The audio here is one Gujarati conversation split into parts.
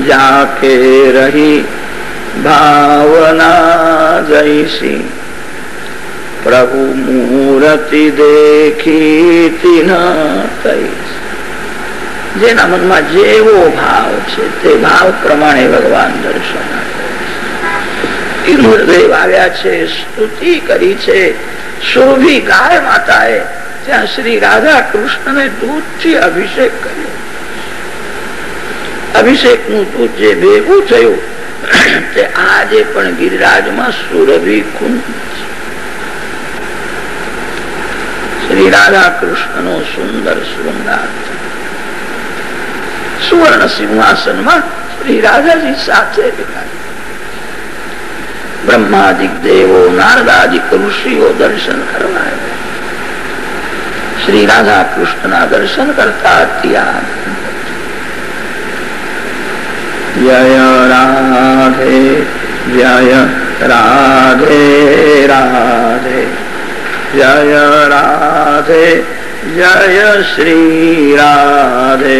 जाके रही भावना जैसी પ્રભુ મૂર્તિ દેખી તિન જેના મનમાં જેવો ભાવ છે તે ભાવ પ્રમાણે ભગવાન દર્શન ઇન્દ્રદેવ આવ્યા છે સ્તુતિ કરી છે શોભી ગાય માતાએ ત્યાં શ્રી રાધા કૃષ્ણ ને દૂધ થી અભિષેક કર્યો અભિષેકનું દૂધ જે ભેગું થયું. તે આજે પણ ગિરિરાજમાં સુરભી કુંડ શ્રી રાધા કૃષ્ણ નો સુંદર શૃંગાર. સુવર્ણ સિંહાસનમાં શ્રી રાધાજી સાથે બ્રહ્માદિક દેવો, નારદાદિક ઋષિઓ દર્શન કરવા શ્રી રાધા કૃષ્ણ ના દર્શન કરતા ત્યાં જય રાધે જય રાધે રાધે જય રાધે જય શ્રી રાધે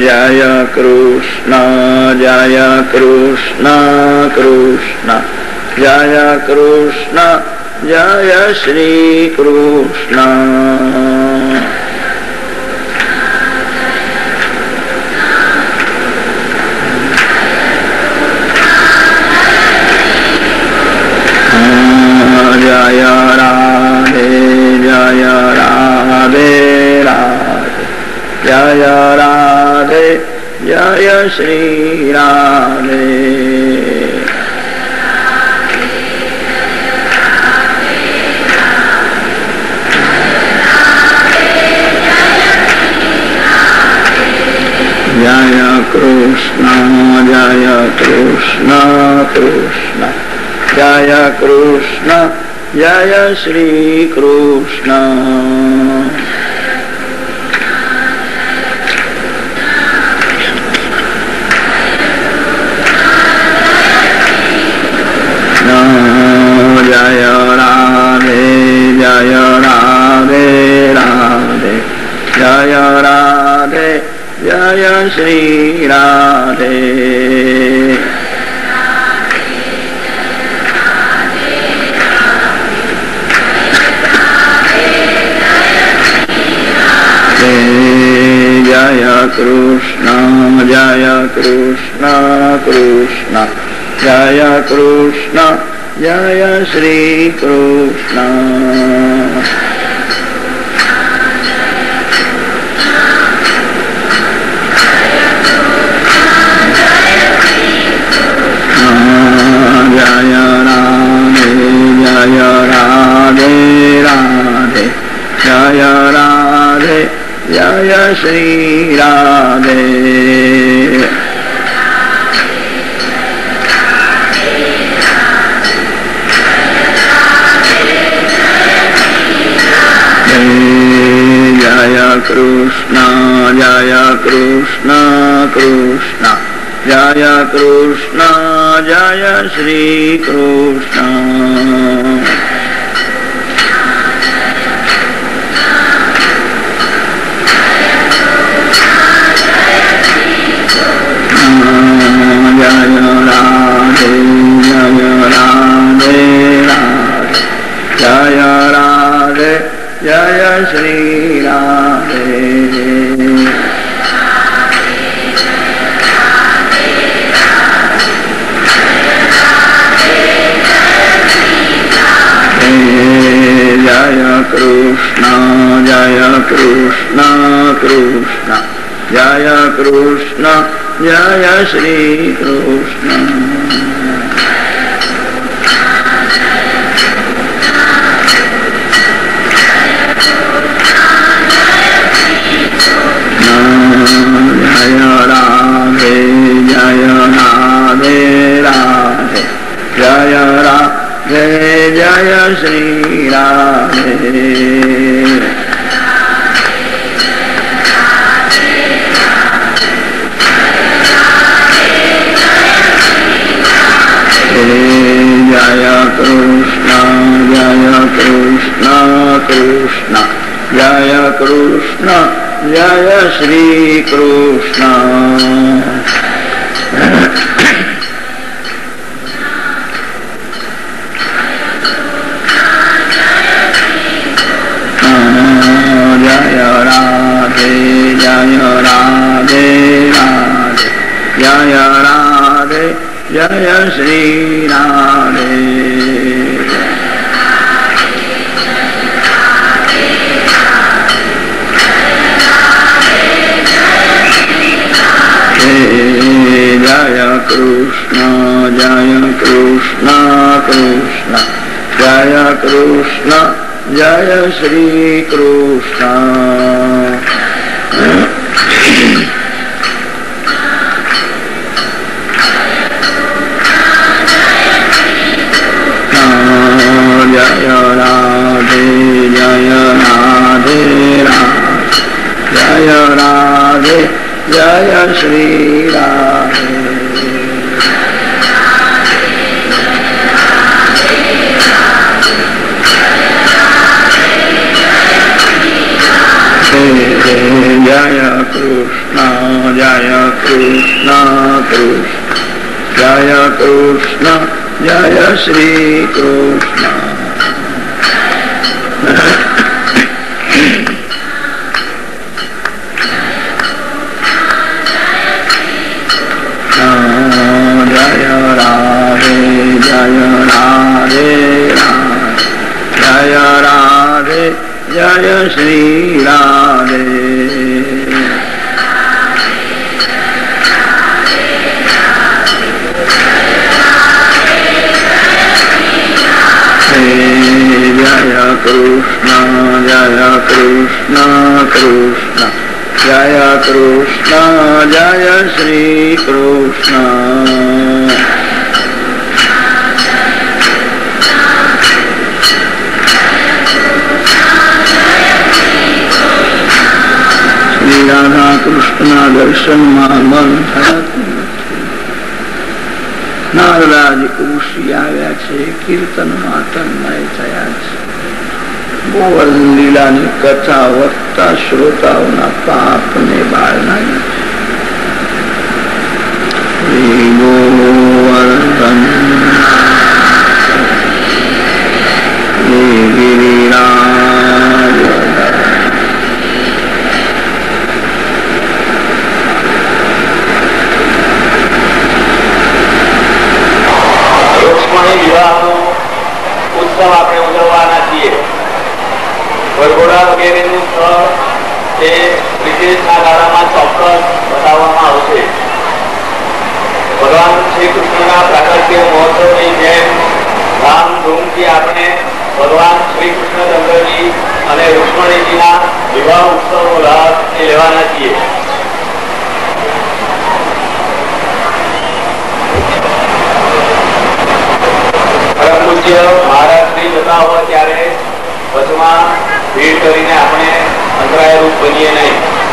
જય કૃષ્ણ જય કૃષ્ણ કૃષ્ણ જય કૃષ્ણ જય શ્રી કૃષ્ણ. જય જય શ્રી રાધે જય કૃષ્ણ જય કૃષ્ણ કૃષ્ણ. જય કૃષ્ણ જય શ્રી કૃષ્ણ જય રાધે જય રાધે રાધે જય રાધે જય શ્રી રાધે જય કૃષ્ણ જય કૃષ્ણ કૃષ્ણ જય કૃષ્ણ જય શ્રી કૃષ્ણ કૃષ્ણ જય કૃષ્ણ કૃષ્ણ જય કૃષ્ણ જય શ્રી કૃષ્ણ જય श्री જય जय कृष्ण जय कृष्ण कृष्ण जय कृष्ण जय श्रीकृष्ण जय राधे जय राधे राधे जय राधे રાધે જય રાધે જય શ્રી कृष्ण જય કૃષ્ણ જય કૃષ્ણ કૃષ્ણ. જય રાધે જય શ્રી રાધે જય કૃષ્ણ જય કૃષ્ણ કૃષ્ણ જય કૃષ્ણ જય શ્રી કૃષ્ણ જય રાધે જય રાધે જય રાધે જય શ્રી રાધે જય કૃષ્ણ જય કૃષ્ણ કૃષ્ણ. જય કૃષ્ણ જય શ્રી કૃષ્ણ શ્રી રાધા કૃષ્ણના દર્શનમાં મન થતું નારદાજી આવ્યા છે કીર્તનમાં તન્મય થયા છે ગોવર્ધન લીલાની કથા વધતા શ્રોતાઓના પાપને બાળનારી શ્રી ગોવર્ધન મહોત્સવની જેમ ધામધૂમથી આપણે ભગવાન શ્રી કૃષ્ણચંદ્રજી અને રૂક્ષ્મણીજીના વિવાહ ઉત્સવનો લાભ લેવાના છીએ. ત્યારે બસમાં ભીડ કરીને આપણે અંતરાયરૂપ બનીએ નહીં.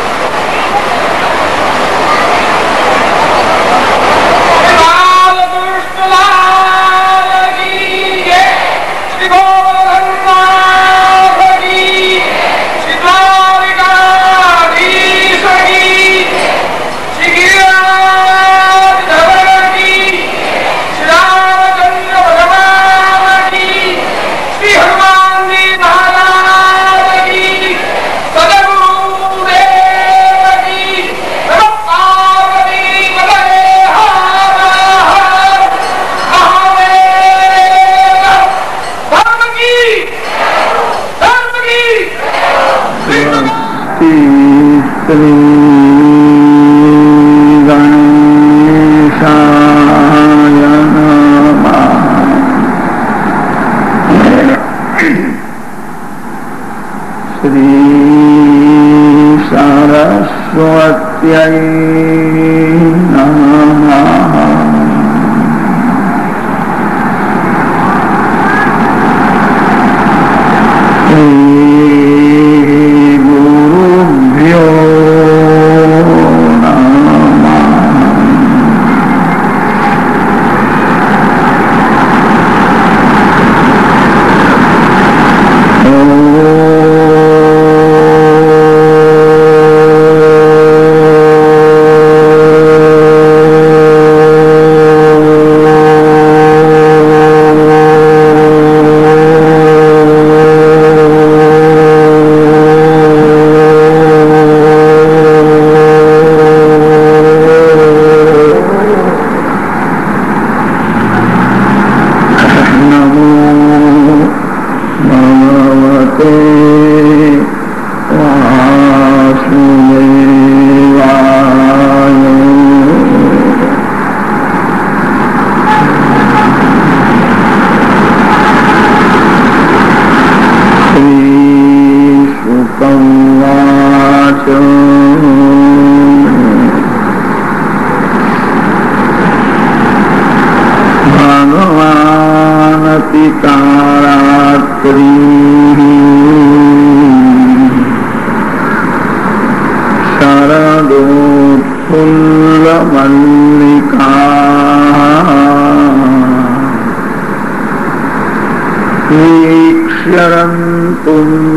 punto.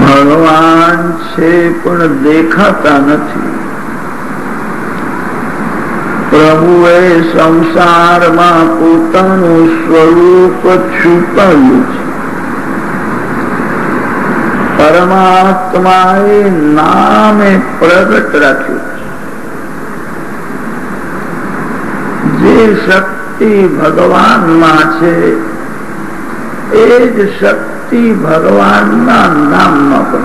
ભગવાન છે પણ દેખાતા નથી. પ્રભુએ સંસારમાં પોતાનું સ્વરૂપ છુપાવ્યું છે. પરમાત્માએ નામે પ્રગટ રાખ્યું જે શક્તિ ભગવાનમાં છે, એ જ શક્તિ ભગવાનના નામમાં પણ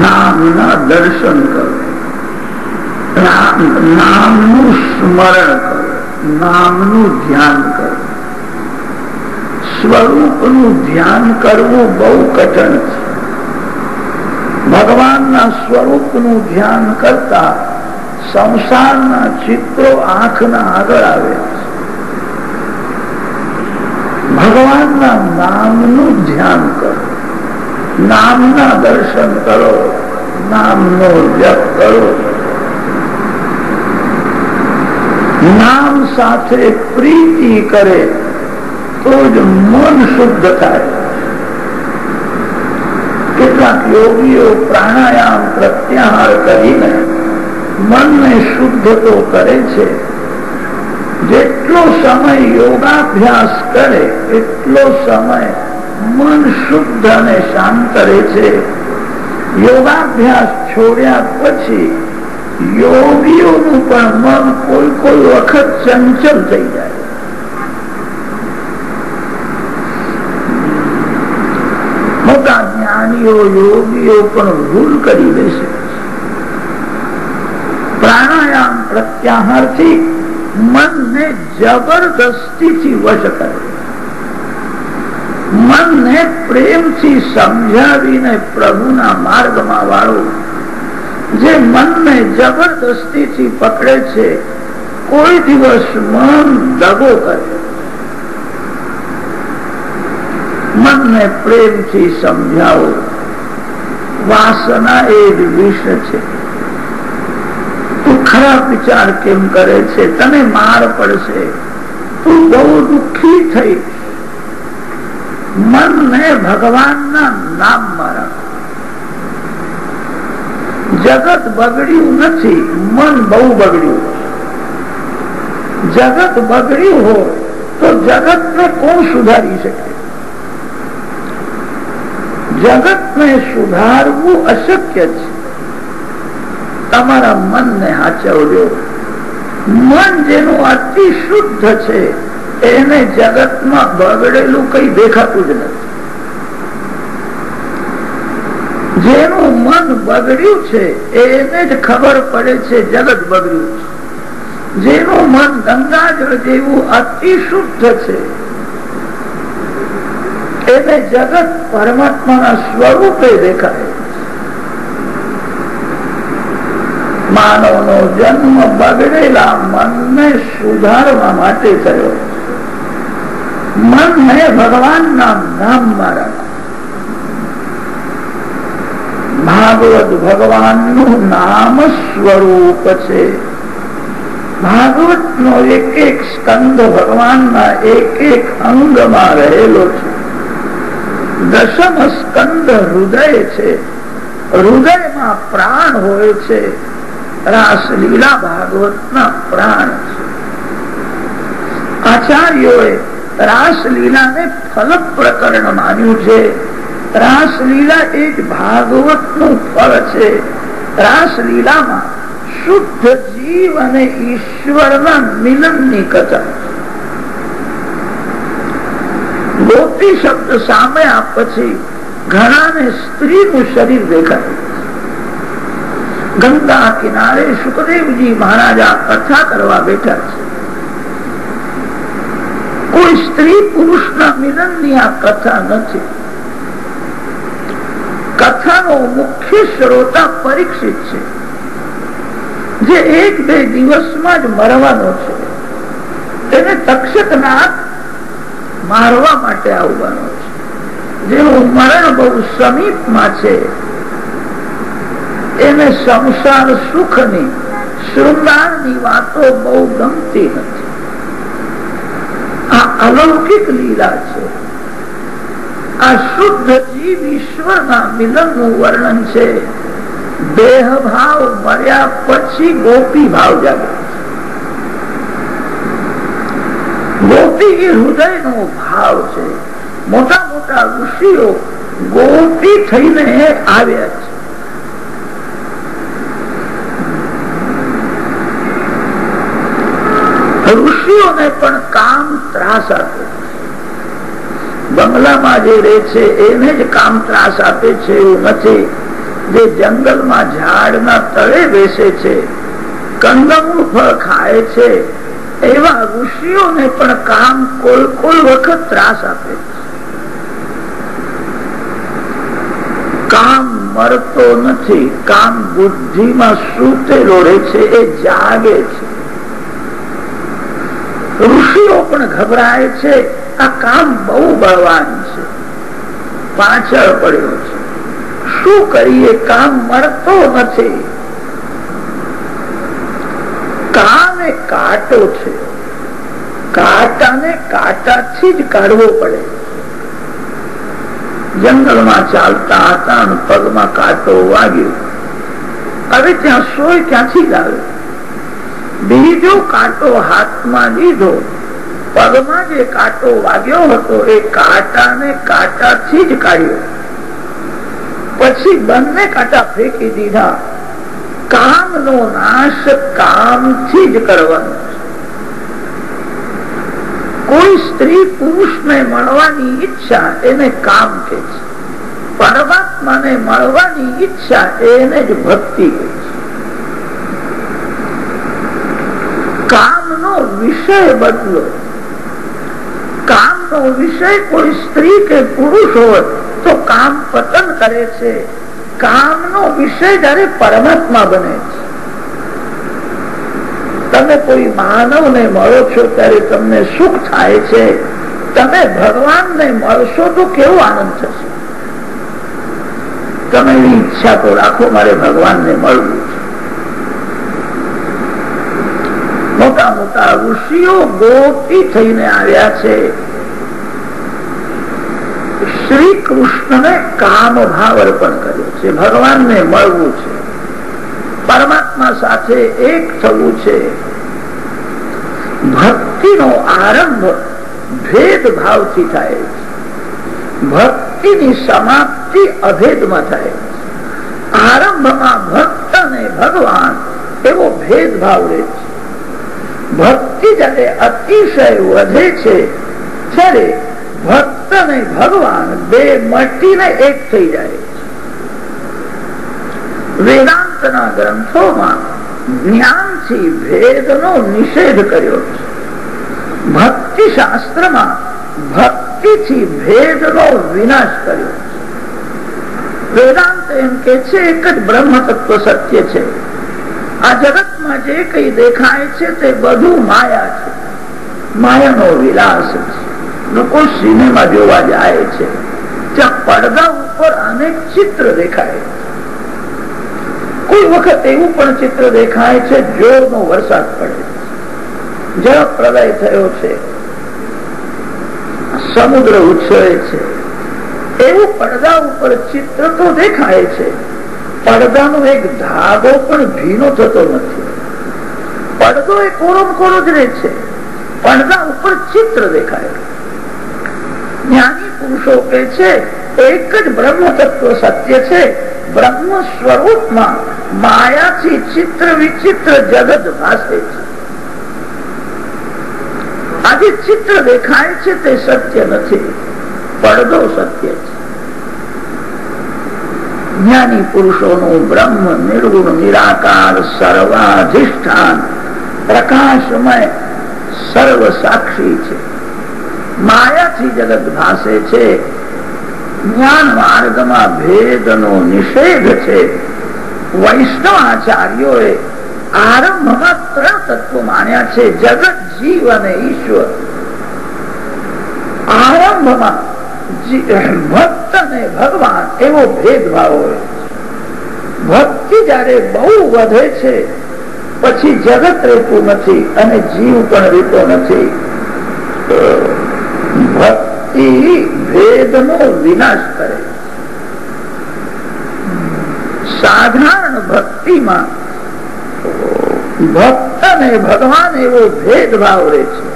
નામના દર્શન કરો. નામનું સ્મરણ કરો. નામનું ધ્યાન કરો. સ્વરૂપનું ધ્યાન કરવું બહુ કઠણ છે. ભગવાનના સ્વરૂપનું ધ્યાન કરતા સંસારના ચિત્રો આંખના આગળ આવે ભગવાનના નામનું ધ્યાન કરો. નામના દર્શન કરો. નામનો જપ કરો. નામ સાથે પ્રીતિ કરે તો જ મન શુદ્ધ થાય. કેટલાક યોગીઓ પ્રાણાયામ પ્રત્યાહાર કરીને મનને શુદ્ધ તો કરે છે. જેટલો સમય યોગાભ્યાસ કરે, એટલો સમય મન શુદ્ધ અને શાંત રહે છે. યોગાભ્યાસ છોડ્યા પછી યોગીઓનું પણ મન કોઈ કોઈ વખત ચંચલ થઈ જાય મોટા જ્ઞાનીઓ યોગીઓ પણ ભૂલ કરી દેશે પ્રાણાયામ પ્રત્યાહારથી મનને જબરદસ્તીથી વશ કરે. મનને પ્રેમથી સમજાવીને પ્રભુના માર્ગમાં વાળો. જે મનને જબરદસ્તીથી પકડે છે, કોઈ દિવસ મન દગો કરે. મનને પ્રેમથી સમજાવો. વાસના એ જ વિષ છે. તું ખરાબ વિચાર કેમ કરે છે? તને માર પડશે. તું બહુ દુઃખી થઈ મનને ભગવાનના નામમાં રાખો. જગત બગડ્યું નથી, મન બહુ બગડ્યું જગત બગડ્યું હોય તો જગતને કોણ સુધારી શકે? જગત ને સુધારવું અશક્ય છે. તમારા મનને હાચવજો. મન જેનું અતિ શુદ્ધ છે, એને જગતમાં બગડેલું કઈ દેખાતું જ નથી. જેનું મન બગડ્યું છે, એને જ ખબર પડે છે જગત બગડ્યું છે. જેનું મન ગંગાજળ જેવું અતિ શુદ્ધ છે એને જગત પરમાત્માના સ્વરૂપે દેખાય. માનવનો જન્મ બગડેલા મનને સુધારવા માટે થયો. મન હે ભગવાન ના નામ મારા ભાગવત ભગવાનનું નામ સ્વરૂપ છે. ભાગવત નો એક એક સ્કંદ ભગવાન ના એક એક અંગમાં રહેલો છે. દશમ સ્કંદ હૃદય છે. હૃદયમાં પ્રાણ હોય છે. રાસલીલા ભાગવત ના પ્રાણ આચાર્યોએ રાસલીલાને ફલ પ્રકરણ માન્યું છે. રાસલીલા એ ભાગવતનું ફળ છે. રાસલીલામાં શુદ્ધ જીવ અને ઈશ્વરના મિલનની કથા. ગોપી શબ્દ સામે આપ પછી ઘણાને સ્ત્રીનું શરીર દેખાય. ગંગા કિનારે સુખદેવજી મહારાજા કથા કરવા બેઠા છે. કોઈ સ્ત્રી પુરુષના મિલનની આ કથા નથી. કથાનો મુખ્ય શ્રોતા પરીક્ષિત છે. જે એક બે દિવસમાં જ મરવાનો છે. તેને તક્ષકનાથ મારવા માટે આવવાનો છે. જેનું મરણ બહુ સમીપમાં છે, એને સંસાર સુખની, શૃંગારની વાતો બહુ ગમતી નથી. આ અલૌકિક લીલા છે. આ શુદ્ધ જીવ ઈશ્વરના મિલનનું વર્ણન છે. દેહ ભાવ મર્યા પછી ગોપી ભાવ જાગે. ગોપી એ હૃદયનો ભાવ છે. મોટા મોટા ઋષિઓ ગોપી થઈને આવ્યા છે. ઋષિઓને પણ કામ ત્રાસ આપે બંગલામાં જે રહે છે, એને જ કામ ત્રાસ આપે છે. એવું નથી. જે જંગલમાં ઝાડના તળે બેસે છે કંદમૂળ ફળ ખાય છે એવા ઋષિઓને પણ કામ કોઈ કોઈ વખત ત્રાસ આપે કામ મરતો નથી, કામ બુદ્ધિમાં સૂતેલો રહે છે, એ જાગે છે. ઋષિઓ પણ ગભરાય છે, આ કામ બહુ બળવાન છે. પાછળ પડ્યો છે. શું કરીએ, કામ મળતો નથી. કામ કાંટો છે. કાંટાને કાંટાથી જ કાઢવો પડે. જંગલમાં ચાલતા હતા પગમાં કાંટો વાગ્યો. હવે ત્યાં સોય ક્યાંથી લાવે? બીજો કાંટો હાથમાં લીધો. પગમાં જે કાંટો વાગ્યો હતો એ કાંટાને કાંટાથી જ કાઢ્યો. પછી બંને કાંટા ફેંકી દીધા. કામનો નાશ કામથી જ કરવાનો કોઈ સ્ત્રી પુરુષને મળવાની ઈચ્છા એને કામ કે છે. પરમાત્માને મળવાની ઈચ્છા એને જ ભક્તિ કહે છે. કામનો વિષય બદલો. કામનો વિષય કોઈ સ્ત્રી કે પુરુષ હોય તો કામ પતન કરે છે. કામનો વિષય જયારે પરમાત્મા બને છે, તમે કોઈ માનવ ને મળો છો ત્યારે તમને સુખ થાય છે, તમે ભગવાન ને મળશો તો કેવો આનંદ થશે? તમે એવી ઈચ્છા તો રાખો, મારે ભગવાન ને મળવું છે. મોટા મોટા ઋષિઓ ગોપી થઈને આવ્યા છે શ્રી કૃષ્ણને કામ ભાવ અર્પણ કર્યો છે. ભગવાનને મળવું છે. પરમાત્મા સાથે એક થવું છે. ભક્તિનો આરંભ ભેદ ભાવથી થાય છે. ભક્તિની સમાપ્તિ અભેદમાં થાય છે. આરંભમાં ભક્ત અને ભગવાન એવો ભેદભાવ રહે છે. ભક્તિ જયારે અતિશય વધે છે, ત્યારે ભક્ત ને ભગવાન બે મળીને એક થઈ જાય વેદાંતના ગ્રંથોમાં જ્ઞાનથી ભેદનો નિષેધ કર્યો છે. ભક્તિ શાસ્ત્રમાં ભક્તિથી ભેદનો વિનાશ કર્યો વેદાંત એમ કે છે, એક જ બ્રહ્મ તત્વ સત્ય છે. આ જગતમાં જે કઈ દેખાય છે તે બધું માયા છે. માયાનો વિલાસ છે. લોકો સિનેમા જોવા જાય છે. જ્યાં પડદા ઉપર અનેક ચિત્ર દેખાય. કોઈ વખત એવું પણ ચિત્ર દેખાય છે, જોરનો વરસાદ પડે જળ પ્રલય થયો છે સમુદ્ર ઉછળે છે. એવું પડદા ઉપર ચિત્ર તો દેખાય છે. પડદાનો એક ધાગો પણ ભીનો થતો નથી. પડદો એ કોરો કોરો જ રહે છે. પડદા ઉપર ચિત્ર દેખાય. જ્ઞાની પુરુષો કે છે, એક જ બ્રહ્મ તત્વ સત્ય છે. બ્રહ્મ સ્વરૂપમાં માયાથી ચિત્ર વિચિત્ર જગત ભાષે છે. આજે ચિત્ર દેખાય છે તે સત્ય નથી, પડદો સત્ય છે. જ્ઞાની પુરુષોનું બ્રહ્મ નિર્ગુણ, નિરાકાર, સર્વાધિષ્ઠાન, પ્રકાશમય સર્વ સાક્ષી છે. માયાથી જગત ભાષે છે. જ્ઞાન માર્ગમાં ભેદનો નિષેધ છે. વૈષ્ણવાચાર્યોએ આરંભમાં ત્રણ તત્વો માન્યા છે, જગત, જીવ અને ઈશ્વર. આરંભમાં ભક્ત અને ભગવાન એવો ભેદભાવ હોય. ભક્તિ જયારે બહુ વધે છે, પછી જગત રહેતું નથી અને જીવ પણ રહેતો નથી. ભક્તિ ભેદનો વિનાશ કરે. સાધારણ ભક્તિમાં ભક્ત અને ભગવાન એવો ભેદભાવ રહે છે.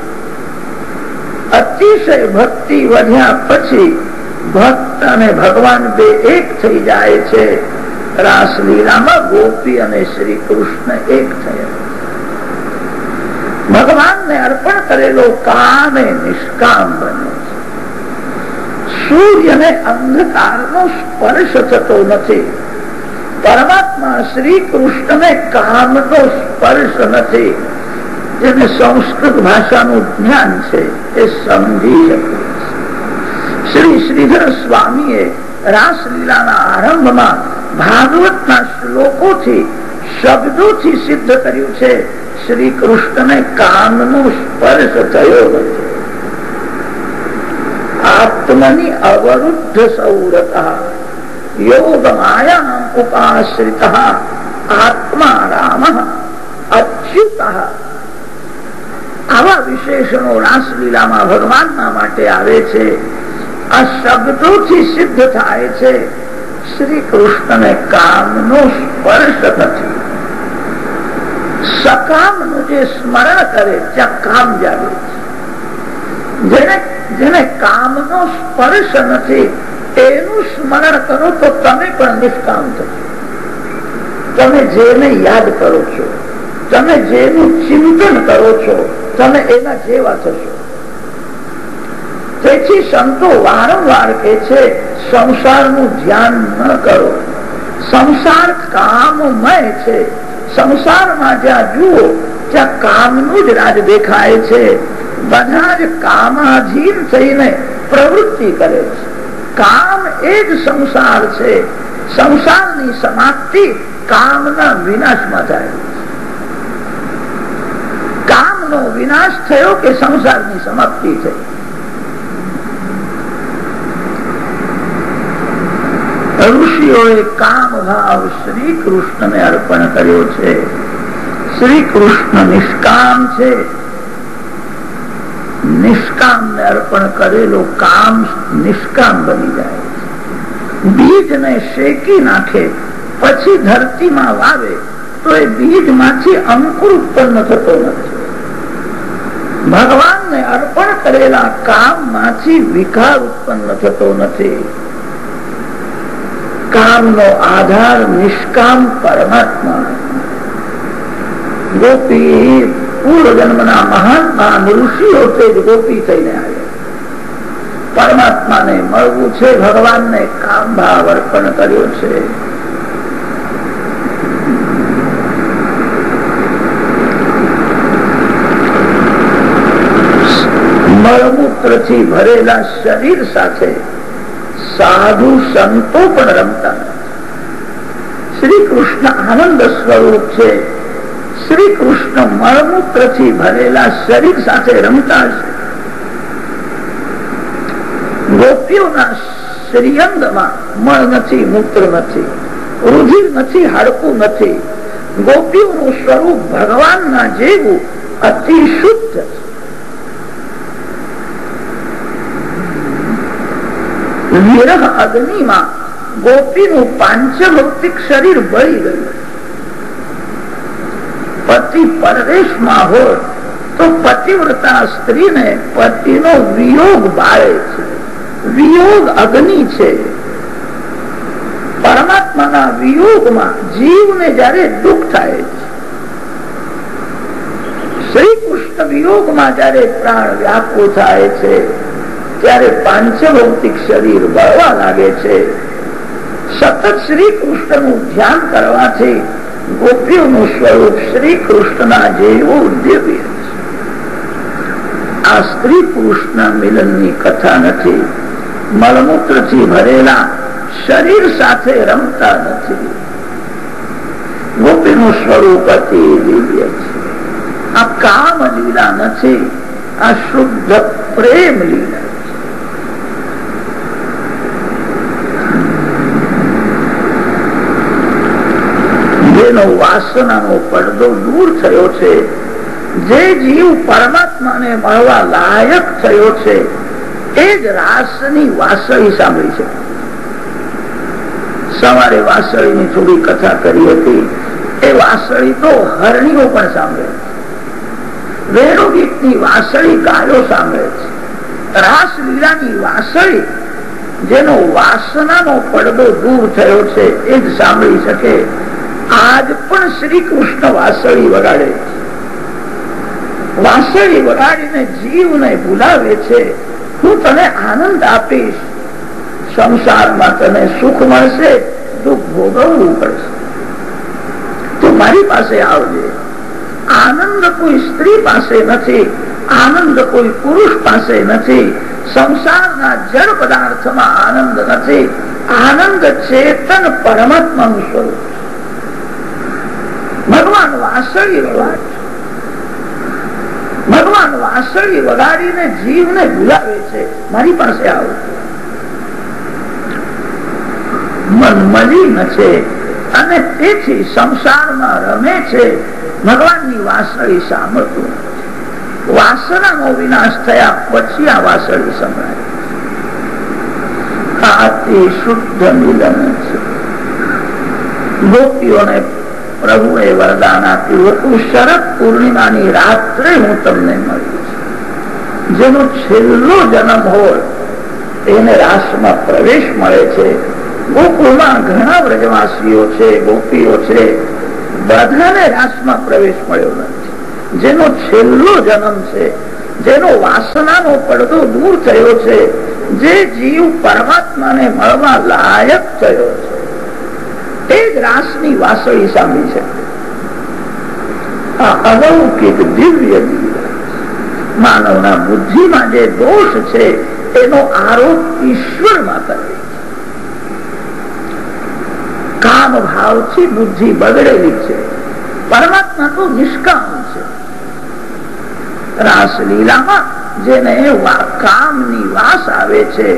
અતિશય ભક્તિ વધ્યા પછી ભક્ત અને ભગવાન બે એક થઈ જાય છે. રાસલીલામાં ગોપી અને શ્રી કૃષ્ણ એક થયા. ભગવાનને અર્પણ કરેલો કામ એ નિષ્કામ બન્યો સૂર્યને અંધકારનો સ્પર્શ થતો નથી. પરમાત્મા શ્રી કૃષ્ણને કામનો સ્પર્શ નથી. જેને સંસ્કૃત ભાષાનું જ્ઞાન છે, એ સમજી શકે શ્રી શ્રીધર સ્વામીએ રાસલીલાના આરંભમાં ભાગવતના શ્લોકોથી, શબ્દોથી સિદ્ધ કર્યું છે શ્રી કૃષ્ણને કામનો સ્પર્શ થયો નથી. આત્મની અવરુદ્ધ સૌરત યોગ માયા ઉપાશ્રિત આત્મા રામ અચ્યુત આવા વિશેષણો રાસલીલામાં ભગવાનના માટે આવે છે. આ શબ્દોથી સિદ્ધ થાય છે. શ્રી કૃષ્ણને કામનો સ્પર્શ નથી. સકામનું જે સ્મરણ કરે, ત્યાં કામ જાગે છે. જેને જેને કામનો સ્પર્શ નથી એનું સ્મરણ કરો તો તમે પણ નિષ્કામ થશો તમે જેને યાદ કરો છો, તમે જેનું ચિંતન કરો છો, તમે એના જેવા થશો. તેથી સંતો વારંવાર કે છે, સંસારનું ધ્યાન ન કરો. સંસાર કામમય છે. સંસારમાં જ્યાં જુઓ, ત્યાં કામનું જ રાજ દેખાય છે. બધા જ કામાધીન થઈને પ્રવૃત્તિ કરે છે. કામ એ જ સંસાર છે. સંસારની સમાપ્તિ કામના વિનાશમાં થાય. કામનો વિનાશ થયો કે સંસારની સમાપ્તિ થઈ? ઋષિઓએ કામ ભાવ શ્રી કૃષ્ણને અર્પણ કર્યો છે. શ્રી કૃષ્ણ નિષ્કામ છે. નિષ્કામ ને અર્પણ કરેલો કામ નિષ્કામ બની જાય બીજ ને શેકી નાખે, પછી ધરતીમાં વાવે, તો એ બીજમાંથી અંકુર ઉત્પન્ન થતો નથી. ભગવાનને અર્પણ કરેલા કામમાંથી વિકાર ઉત્પન્ન થતો નથી. કામનો આધાર નિષ્કામ પરમાત્મા. ગોપી પૂર્વ જન્મના મહાત્મા ઋષિઓ તે જ ગોપી થઈને આવ્યા. પરમાત્માને મળવું છે, ભગવાનને કામ ભાવ અર્પણ કર્યો છે. મળમૂત્ર ભરેલા શરીર સાથે સાધુ સંતો પણ રમતા. શ્રી કૃષ્ણ આનંદ સ્વરૂપ છે. શ્રી કૃષ્ણ મળમૂત્રથી ભરેલા શરીર સાથે રમતા છે ગોપીઓના શ્રીઅંગમાં મળ નથી, મૂત્ર નથી, રુધિર નથી, હાડકું નથી. ગોપીઓનું સ્વરૂપ ભગવાનના જેવું અતિ શુદ્ધ છે. વિરહ અગ્નિમાં ગોપીનું પાંચભૌતિક શરીર બળી ગયું. પતિ પરદેશમાં હોય, તો પતિવ્રતા સ્ત્રીને પતિનો વિયોગ બાળે છે. વિયોગ અગ્નિ છે. પરમાત્માના વિયોગમાં જીવને જયારે દુઃખ થાય છે શ્રી કૃષ્ણ વિયોગમાં જયારે પ્રાણ વ્યાપુ થાય છે, ત્યારે પાંચભૌતિક શરીર બળવા લાગે છે. સતત શ્રી કૃષ્ણનું ધ્યાન કરવાથી ગોપીઓનું સ્વરૂપ શ્રી કૃષ્ણના જેવું દિવ્ય આ સ્ત્રી પુરુષના મિલનની કથા નથી મળમૂત્રથી ભરેલા શરીર સાથે રમતા નથી ગોપીનું સ્વરૂપ અતિ દિવ્ય છે આ કામ લીલા નથી આ શુદ્ધ પ્રેમ લીલા જેનો વાસનાનો પડદો દૂર થયો છે. જે જીવ પરમાત્માને મળવા લાયક થયો છે, એ જ રાસની વાસળી સાંભળી છે. સવારે વાસળીની થોડી કથા કરી હતી. એ વાસળી તો હરણીઓ પણ સાંભળે વેણુ ગીતની વાસળી ગાયો સાંભળે છે. રાસલીલાની વાસળી, જેનો વાસનાનો પડદો દૂર થયો છે, એ જ સાંભળી શકે. આજ પણ શ્રી કૃષ્ણ વાસળી વગાડે વાસળી વગાડીને જીવને ભૂલાવે છે. હું તને આનંદ આપીશ. સંસારમાં તને સુખ મળશે, દુઃખ ભોગવવું પડશે. તું મારી પાસે આવજે. આનંદ કોઈ સ્ત્રી પાસે નથી, આનંદ કોઈ પુરુષ પાસે નથી, સંસારના જળ પદાર્થમાં આનંદ નથી. આનંદ ચેતન પરમાત્માનું સ્વરૂપ ભગવાન વાસળી વગાડે ભગવાન વાસળી વગાડીને જીવને ભૂલાવે છે. મારી પાસે આવો. છે અને તેથી સંસારમાં રમે છે. ભગવાનની વાસળી વિનાશ થયા પછી આ વાસળી સંભળાય અતિ શુદ્ધ મિલન છે. ગોપીઓને પ્રભુએ વરદાન આપ્યું હતું. શરદ પૂર્ણિમાની રાત્રે હું તમને મળીશ. જેનો છેલ્લો જન્મ હોય, એને રાસમાં પ્રવેશ મળે છે. ગોકુળમાં ઘણા વ્રજવાસીઓ છે, ગોપીઓ છે. બધાને રાસમાં પ્રવેશ મળ્યો નથી. જેનો છેલ્લો જન્મ છે, જેનો વાસનાનો પડદો દૂર થયો છે, જે જીવ પરમાત્માને મળવા લાયક થયો છે. એ જ રાસની વાસળી સામે છે. આ અલૌકિક દિવ્ય માનવના બુદ્ધિમાં જે દોષ છે, એનો આરોપ ઈશ્વરમાં કરે કામ ભાવથી બુદ્ધિ બગડેલી છે. પરમાત્મા તો નિષ્કામ છે. રાસલીલામાં જેને કામની વાસ આવે છે,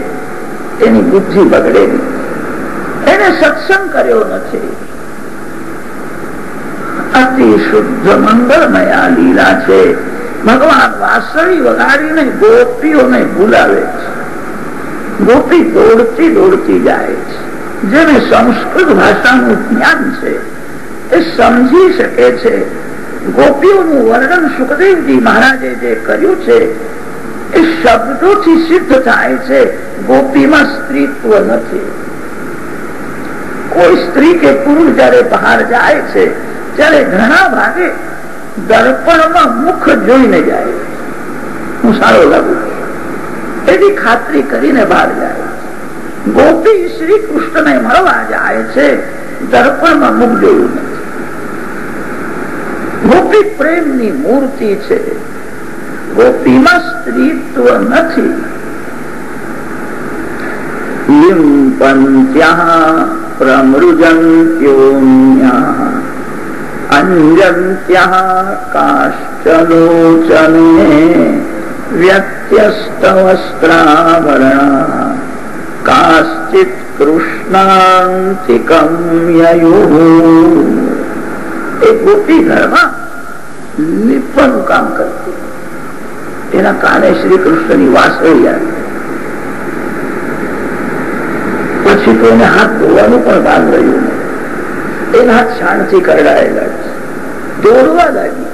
એની બુદ્ધિ બગડેલી એને સત્સંગ કર્યો નથી. અતિ શુદ્ધ મંગળમયા લીલા છે. ભગવાન વાસળી વગાડીને ગોપીઓને બોલાવે છે. ગોપી દોડતી દોડતી જાય છે. જેને સંસ્કૃત ભાષાનું જ્ઞાન છે, એ સમજી શકે છે. ગોપીઓનું વર્ણન સુખદેવજી મહારાજે જે કર્યું છે, એ શબ્દોથી સિદ્ધ થાય છે. ગોપીમાં સ્ત્રીત્વ નથી. કોઈ સ્ત્રી કે પુરુષ જયારે બહાર જાય છે, ત્યારે ઘણા ભાગે દર્પણમાં મુખ જોઈને જાય હું સારો લાગુ એવી ખાતરી કરીને બહાર જાય ગોપી શ્રી કૃષ્ણને મળવા જાય છે, દર્પણમાં મુખ જોયું નથી. ગોપી પ્રેમની મૂર્તિ છે. ગોપીમાં સ્ત્રીત્વ નથી. લિંપંત્યા પ્રમૃજંત્યોન્યા અંજંત્યા કાશ્ચલોચને વ્યત્યસ્તવસ્ત્રાભરણા કાશ્ચિત કૃષ્ણાંતિકમ એ ગોપી ઘરમાં લીપવાનું કામ કરતી એના કાને શ્રી કૃષ્ણની વાસળી આવી પછી તો હાથ ધોવાનું પણ ભાન રહ્યું એના હાથ શાણથી કરડાયેલા દોડવા લાગી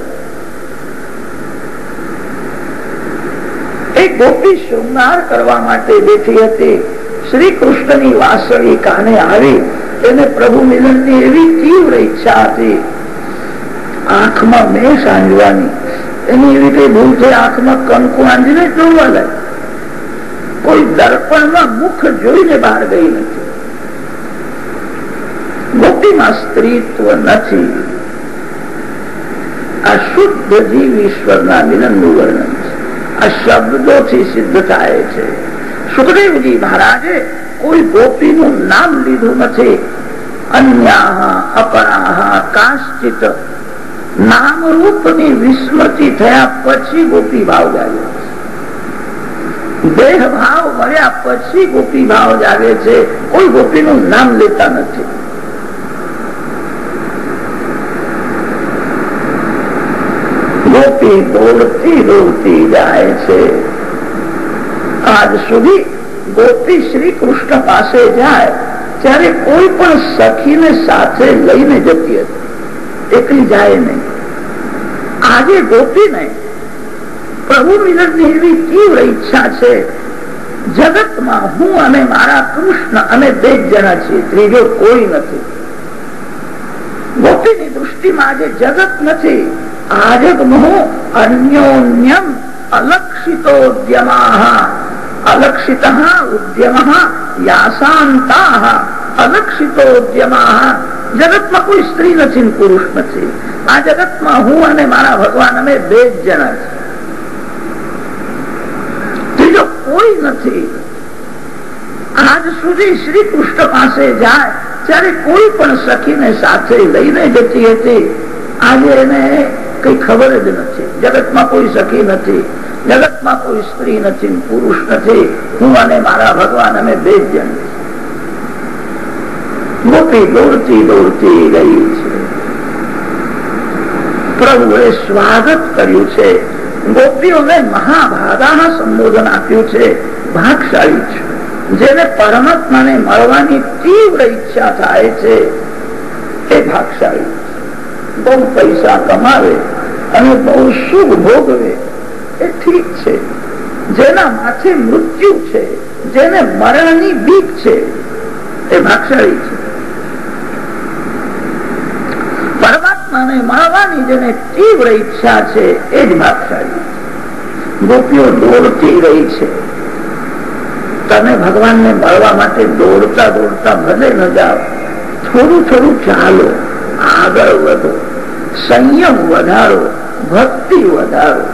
ગોપી શૃંગાર કરવા માટે બેઠી હતી. શ્રી કૃષ્ણની વાસળી કાને આવી. એને પ્રભુ મિલનની એવી તીવ્ર ઈચ્છા હતી. આંખમાં મેં આંજવાની. એની એવી કઈ ભૂલ છે આંખમાં કંકુ આંજીને જોવા લાગી કોઈ દર્પણમાં મુખ જોઈને બહાર ગઈ નથી. ગોપીમાં સ્ત્રીત્વ નથી. આ શુદ્ધ જીવ ઈશ્વરના મિલનનું વર્ણન છે. આ શબ્દોથી સિદ્ધ થાય છે. સુખદેવજી મહારાજે કોઈ ગોપીનું નામ લીધું નથી. અન્યા થયા પછી ગોપી ભાવ જાગે દેહ ભાવ મળ્યા પછી ગોપી ભાવ જાગે છે. કોઈ ગોપીનું નામ લેતા નથી. ગોપી દોડતી દોડતી જાય છે. આજ સુધી ગોપી શ્રી કૃષ્ણ પાસે જાય ત્યારે કોઈ પણ સખીને સાથે લઈને જતી હતી. એકલી જાય નહીં. આજે ગોપીને પ્રભુ મિલનની એવી તીવ્ર ઈચ્છા છે, જગતમાં હું અને મારા કૃષ્ણ અને બે જણા છીએ, ત્રીજો કોઈ નથી. ગોપીની દૃષ્ટિમાં આજે જગત નથી. આજગમો અન્યોન્યમ અલક્ષિતોદ્યમા અલક્ષિત ઉદ્યમ યાસાંતા અલક્ષિતોદ્યમા જગતમાં કોઈ સ્ત્રી નથી પુરુષ નથી આ જગતમાં હું અને મારા ભગવાન અમે બે જ જણા છીએ ત્રીજો કોઈ નથી આજ સુધી શ્રી કૃષ્ણ પાસે જાય ત્યારે કોઈ પણ સખીને સાથે લઈને જતી હતી આજે એને કઈ ખબર જ નથી. જગતમાં કોઈ સખી નથી. જગતમાં કોઈ સ્ત્રી નથી પુરુષ નથી. હું અને મારા ભગવાન અમે બે જ ગોપી દોડતી દોડતી ગઈ છે. પ્રભુએ સ્વાગત કર્યું છે. ગોપીઓને મહાભાગા સંબોધન આપ્યું છે. ભાગશાળી છે. જેને પરમાત્માને મળવાની તીવ્ર ઈચ્છા થાય છે. એ ભાગશાળી બહુ પૈસા કમાવે અને બહુ સુખ ભોગવે. એ ઠીક છે. જેના માથે મૃત્યુ છે, જેને મરણની બીક છે, એ ભાગશાળી છે. પરમાત્માને મળવાની જેને તીવ્ર ઈચ્છા છે, એ જ ભાગશાળી ગોપીઓ દોડતી રહી છે. તમે ભગવાનને મળવા માટે દોડતા દોડતા ભલે ન જાઓ, થોડું થોડું ચાલો, આગળ વધો, સંયમ વધારો ભક્તિ વધારો.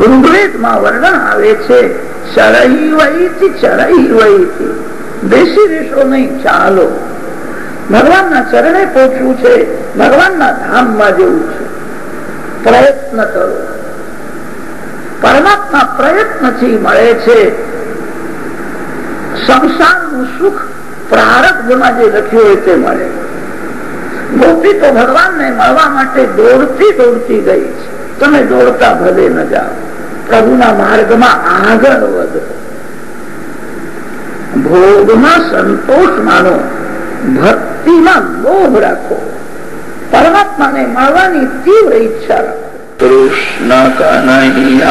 ઋગ્વેદમાં વર્ણન આવે છે, ચરહી વહીથી ચરહી વહીથી. બેસી રહેશો નહીં, ચાલો. ભગવાનના ચરણે પહોંચવું છે, ભગવાનના ધામમાં જવું છે. પ્રયત્ન કરો. પરમાત્મા પ્રયત્નથી મળે છે. સંસારનું સુખ પ્રારબ્ધમાં જે લખ્યું હોય તે મળે. ગોપી તો ભગવાનને મળવા માટે દોડતી દોડતી ગઈ છે. તમે દોડતા ભલે ન જાઓ. પ્રભુના માર્ગમાં આગળ વધો. ભોગમાં સંતોષ માનો. ભક્તિમાં લોભ રાખો. પરમાત્માને મળવાની તીવ્ર ઈચ્છા રાખો. કૃષ્ણ કનૈયા